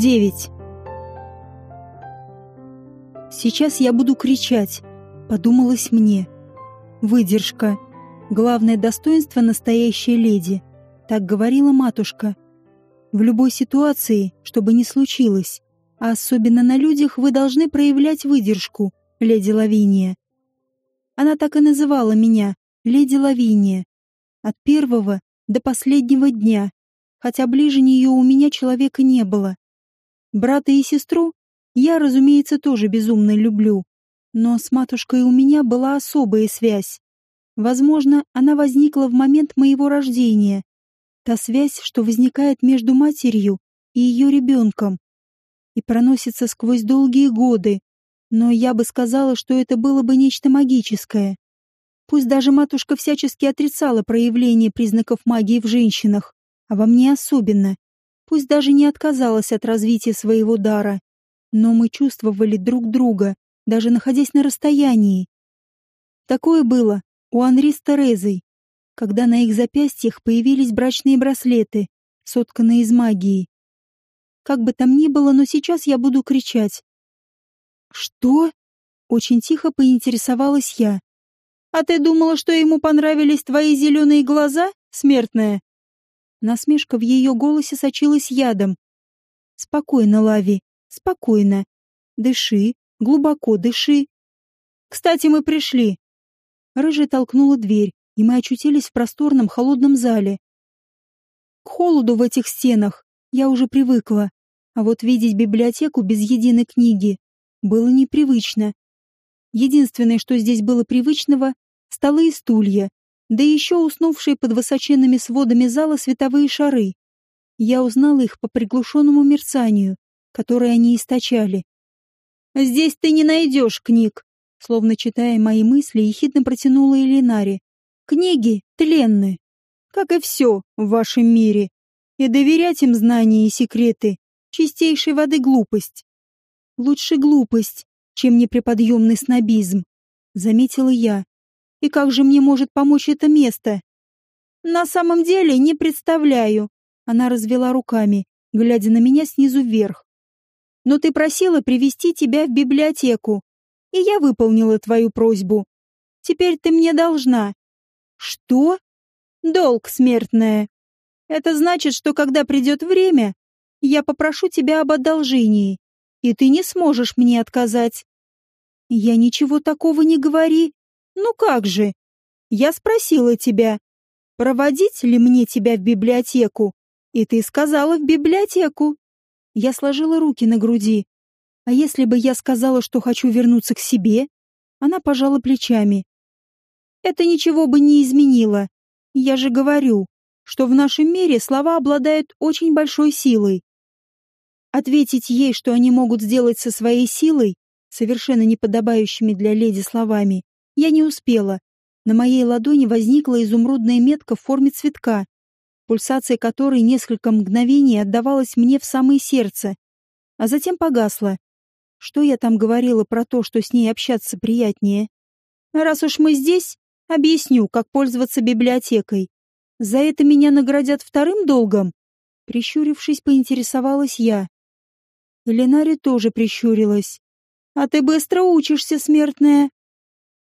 9. Сейчас я буду кричать, подумалось мне. Выдержка. Главное достоинство настоящей леди. Так говорила матушка. В любой ситуации, что бы ни случилось, а особенно на людях, вы должны проявлять выдержку, леди Лавиния. Она так и называла меня, леди Лавиния. От первого до последнего дня, хотя ближе нее у меня человека не было. Брата и сестру я, разумеется, тоже безумно люблю. Но с матушкой у меня была особая связь. Возможно, она возникла в момент моего рождения. Та связь, что возникает между матерью и ее ребенком. И проносится сквозь долгие годы. Но я бы сказала, что это было бы нечто магическое. Пусть даже матушка всячески отрицала проявление признаков магии в женщинах, а во мне особенно пусть даже не отказалась от развития своего дара, но мы чувствовали друг друга, даже находясь на расстоянии. Такое было у Анри с Терезой, когда на их запястьях появились брачные браслеты, сотканные из магии. Как бы там ни было, но сейчас я буду кричать. «Что?» — очень тихо поинтересовалась я. «А ты думала, что ему понравились твои зеленые глаза, смертная?» Насмешка в ее голосе сочилась ядом. «Спокойно, Лави, спокойно. Дыши, глубоко дыши. Кстати, мы пришли». Рыжая толкнула дверь, и мы очутились в просторном холодном зале. К холоду в этих стенах я уже привыкла, а вот видеть библиотеку без единой книги было непривычно. Единственное, что здесь было привычного — столы и стулья, да еще уснувшие под высоченными сводами зала световые шары. Я узнала их по приглушенному мерцанию, которое они источали. «Здесь ты не найдешь книг», словно читая мои мысли, ехидно протянула Элинари. «Книги тленны, как и все в вашем мире, и доверять им знания и секреты — чистейшей воды глупость. Лучше глупость, чем непреподъемный снобизм», — заметила я. И как же мне может помочь это место? На самом деле не представляю. Она развела руками, глядя на меня снизу вверх. Но ты просила привести тебя в библиотеку, и я выполнила твою просьбу. Теперь ты мне должна. Что? Долг смертная. Это значит, что когда придет время, я попрошу тебя об одолжении, и ты не сможешь мне отказать. Я ничего такого не говори. Ну как же? Я спросила тебя, проводить ли мне тебя в библиотеку, и ты сказала в библиотеку. Я сложила руки на груди. А если бы я сказала, что хочу вернуться к себе? Она пожала плечами. Это ничего бы не изменило. Я же говорю, что в нашем мире слова обладают очень большой силой. Ответить ей, что они могут сделать со своей силой, совершенно неподобающими для леди словами, я не успела. На моей ладони возникла изумрудная метка в форме цветка, пульсация которой несколько мгновений отдавалась мне в самое сердце, а затем погасла. Что я там говорила про то, что с ней общаться приятнее? Раз уж мы здесь, объясню, как пользоваться библиотекой. За это меня наградят вторым долгом? Прищурившись, поинтересовалась я. Ленари тоже прищурилась. «А ты быстро учишься, смертная!»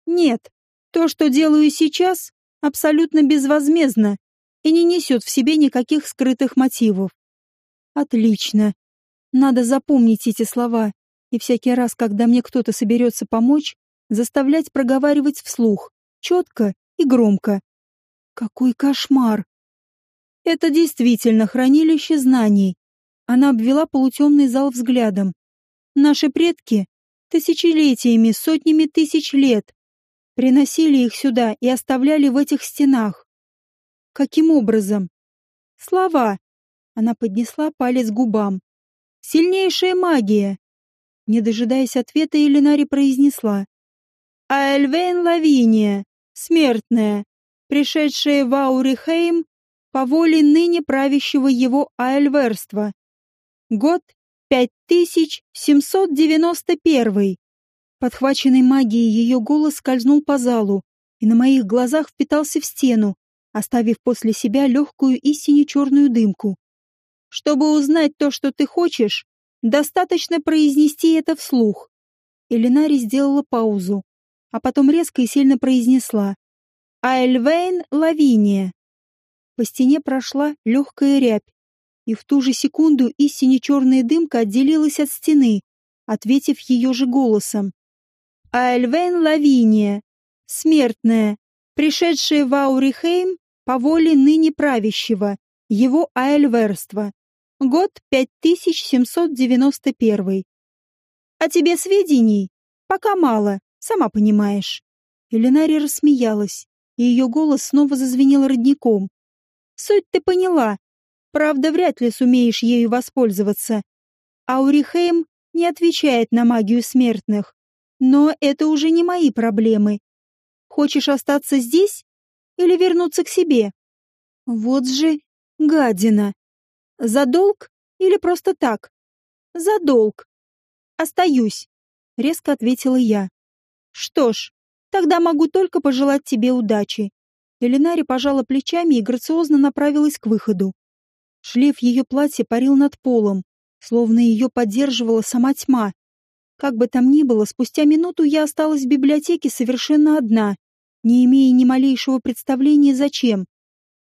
Нет, то, что делаю сейчас, абсолютно безвозмездно и не несет в себе никаких скрытых мотивов. Отлично. Надо запомнить эти слова и всякий раз, когда мне кто-то соберется помочь, заставлять проговаривать вслух, четко и громко. Какой кошмар! Это действительно хранилище знаний. Она обвела полутемный зал взглядом. Наши предки тысячелетиями, сотнями тысяч лет Приносили их сюда и оставляли в этих стенах. Каким образом? Слова. Она поднесла палец к губам. Сильнейшая магия. Не дожидаясь ответа, Элинари произнесла. А Эльвейн Лавиния, смертная, пришедшая в Аурихейм по воле ныне правящего его Аэльверства. Год 5791. Подхваченный магией ее голос скользнул по залу и на моих глазах впитался в стену, оставив после себя легкую истине черную дымку. «Чтобы узнать то, что ты хочешь, Достаточно произнести это вслух. Элинари сделала паузу, а потом резко и сильно произнесла. «Айльвейн Лавиния». По стене прошла легкая рябь, и в ту же секунду истине черная дымка отделилась от стены, ответив ее же голосом. «Айльвейн Лавиния, смертная, пришедшая в Аурихейм по воле ныне правящего, его айльверства. Год 5791. А тебе сведений? Пока мало, сама понимаешь. Элинари рассмеялась, и ее голос снова зазвенел родником. Суть ты поняла. Правда, вряд ли сумеешь ею воспользоваться. Аурихейм не отвечает на магию смертных. Но это уже не мои проблемы. Хочешь остаться здесь или вернуться к себе? Вот же гадина. За долг или просто так? За долг. Остаюсь, резко ответила я. Что ж, тогда могу только пожелать тебе удачи. Элинари пожала плечами и грациозно направилась к выходу. Шлейф ее платья парил над полом, словно ее поддерживала сама тьма. Как бы там ни было, спустя минуту я осталась в библиотеке совершенно одна, не имея ни малейшего представления зачем.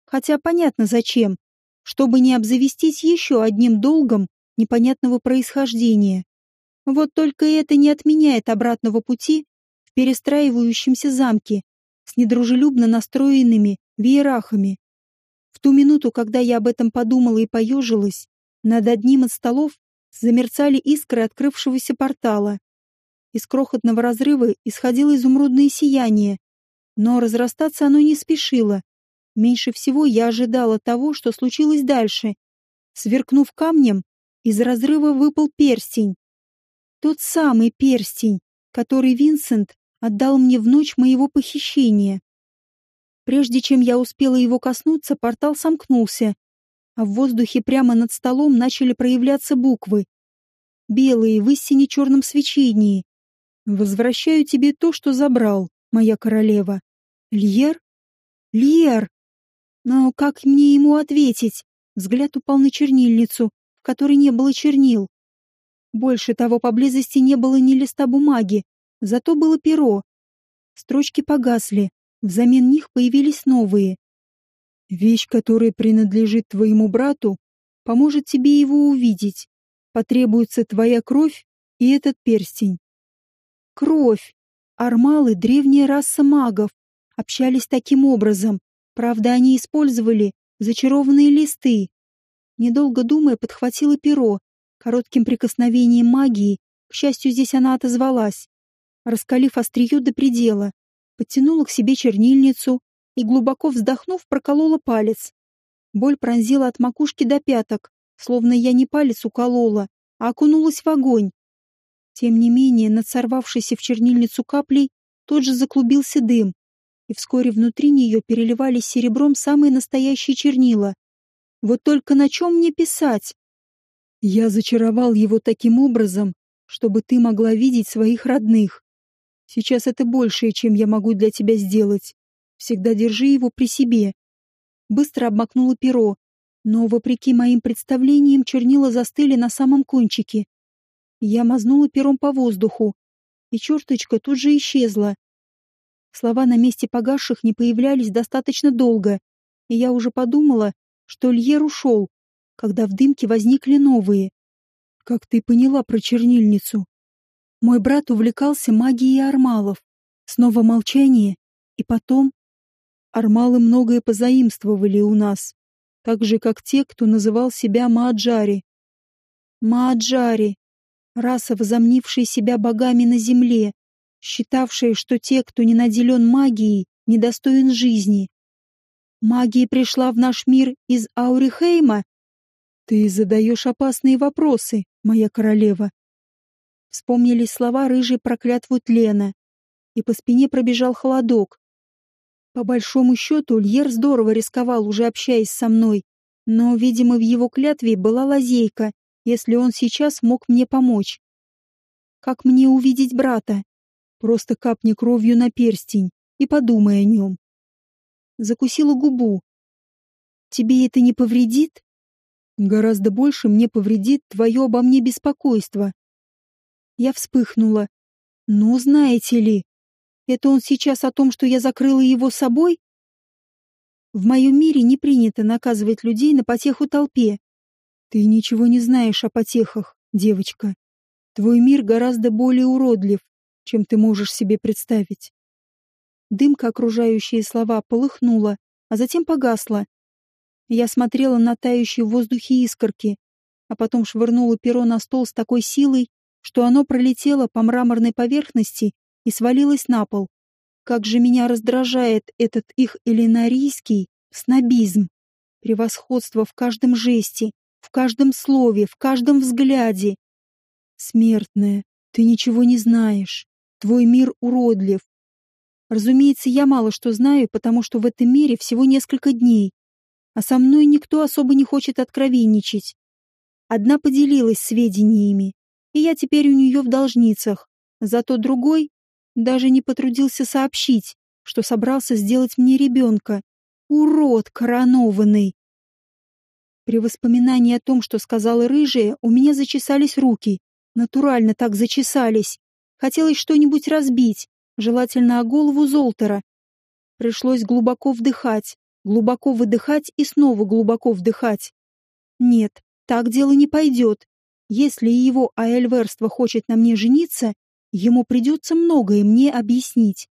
Хотя понятно зачем, чтобы не обзавестись еще одним долгом непонятного происхождения. Вот только это не отменяет обратного пути в перестраивающемся замке с недружелюбно настроенными веерахами. В ту минуту, когда я об этом подумала и поежилась, над одним из столов замерцали искры открывшегося портала. Из крохотного разрыва исходило изумрудное сияние, но разрастаться оно не спешило, Меньше всего я ожидала того, что случилось дальше. Сверкнув камнем, из разрыва выпал перстень. Тот самый перстень, который Винсент отдал мне в ночь моего похищения. Прежде чем я успела его коснуться, портал сомкнулся, а в воздухе прямо над столом начали проявляться буквы. Белые в истине черном свечении. «Возвращаю тебе то, что забрал, моя королева». «Льер? Льер!» Но как мне ему ответить? Взгляд упал на чернильницу, в которой не было чернил. Больше того, поблизости не было ни листа бумаги, зато было перо. Строчки погасли, взамен них появились новые. «Вещь, которая принадлежит твоему брату, поможет тебе его увидеть. Потребуется твоя кровь и этот перстень». Кровь! Армалы — древняя раса магов. Общались таким образом. Правда, они использовали зачарованные листы. Недолго думая, подхватила перо. Коротким прикосновением магии, к счастью, здесь она отозвалась. Раскалив острие до предела, подтянула к себе чернильницу и, глубоко вздохнув, проколола палец. Боль пронзила от макушки до пяток, словно я не палец уколола, а окунулась в огонь. Тем не менее, над сорвавшейся в чернильницу каплей тот же заклубился дым, и вскоре внутри нее переливались серебром самые настоящие чернила. Вот только на чем мне писать? Я зачаровал его таким образом, чтобы ты могла видеть своих родных. Сейчас это большее, чем я могу для тебя сделать. Всегда держи его при себе. Быстро обмакнула перо, но, вопреки моим представлениям, чернила застыли на самом кончике. Я мазнула пером по воздуху, и черточка тут же исчезла, Слова на месте погасших не появлялись достаточно долго, и я уже подумала, что Льер ушел, когда в дымке возникли новые. Как ты поняла про чернильницу? Мой брат увлекался магией армалов. Снова молчание, и потом... Армалы многое позаимствовали у нас, так же, как те, кто называл себя Мааджари. Мааджари, раса, возомнившая себя богами на земле, считавшие, что те, кто не наделен магией, недостоин жизни. Магия пришла в наш мир из Аурихейма? Ты задаешь опасные вопросы, моя королева. Вспомнились слова рыжей проклятву Тлена, и по спине пробежал холодок. По большому счету, Льер здорово рисковал, уже общаясь со мной, но, видимо, в его клятве была лазейка, если он сейчас мог мне помочь. Как мне увидеть брата? Просто капни кровью на перстень и подумай о нем. Закусила губу. Тебе это не повредит? Гораздо больше мне повредит твое обо мне беспокойство. Я вспыхнула. Ну, знаете ли, это он сейчас о том, что я закрыла его собой? В моем мире не принято наказывать людей на потеху толпе. Ты ничего не знаешь о потехах, девочка. Твой мир гораздо более уродлив, чем ты можешь себе представить. Дымка, окружающие слова, полыхнула, а затем погасла. Я смотрела на тающие в воздухе искорки, а потом швырнула перо на стол с такой силой, что оно пролетело по мраморной поверхности и свалилось на пол. Как же меня раздражает этот их элинарийский снобизм. Превосходство в каждом жесте, в каждом слове, в каждом взгляде. Смертная, ты ничего не знаешь. Твой мир уродлив. Разумеется, я мало что знаю, потому что в этом мире всего несколько дней. А со мной никто особо не хочет откровенничать. Одна поделилась сведениями, и я теперь у нее в должницах. Зато другой даже не потрудился сообщить, что собрался сделать мне ребенка. Урод коронованный! При воспоминании о том, что сказала рыжая, у меня зачесались руки. Натурально так зачесались. Хотелось что-нибудь разбить, желательно о голову Золтера. Пришлось глубоко вдыхать, глубоко выдыхать и снова глубоко вдыхать. Нет, так дело не пойдет. Если его аэльверство хочет на мне жениться, ему придется многое мне объяснить.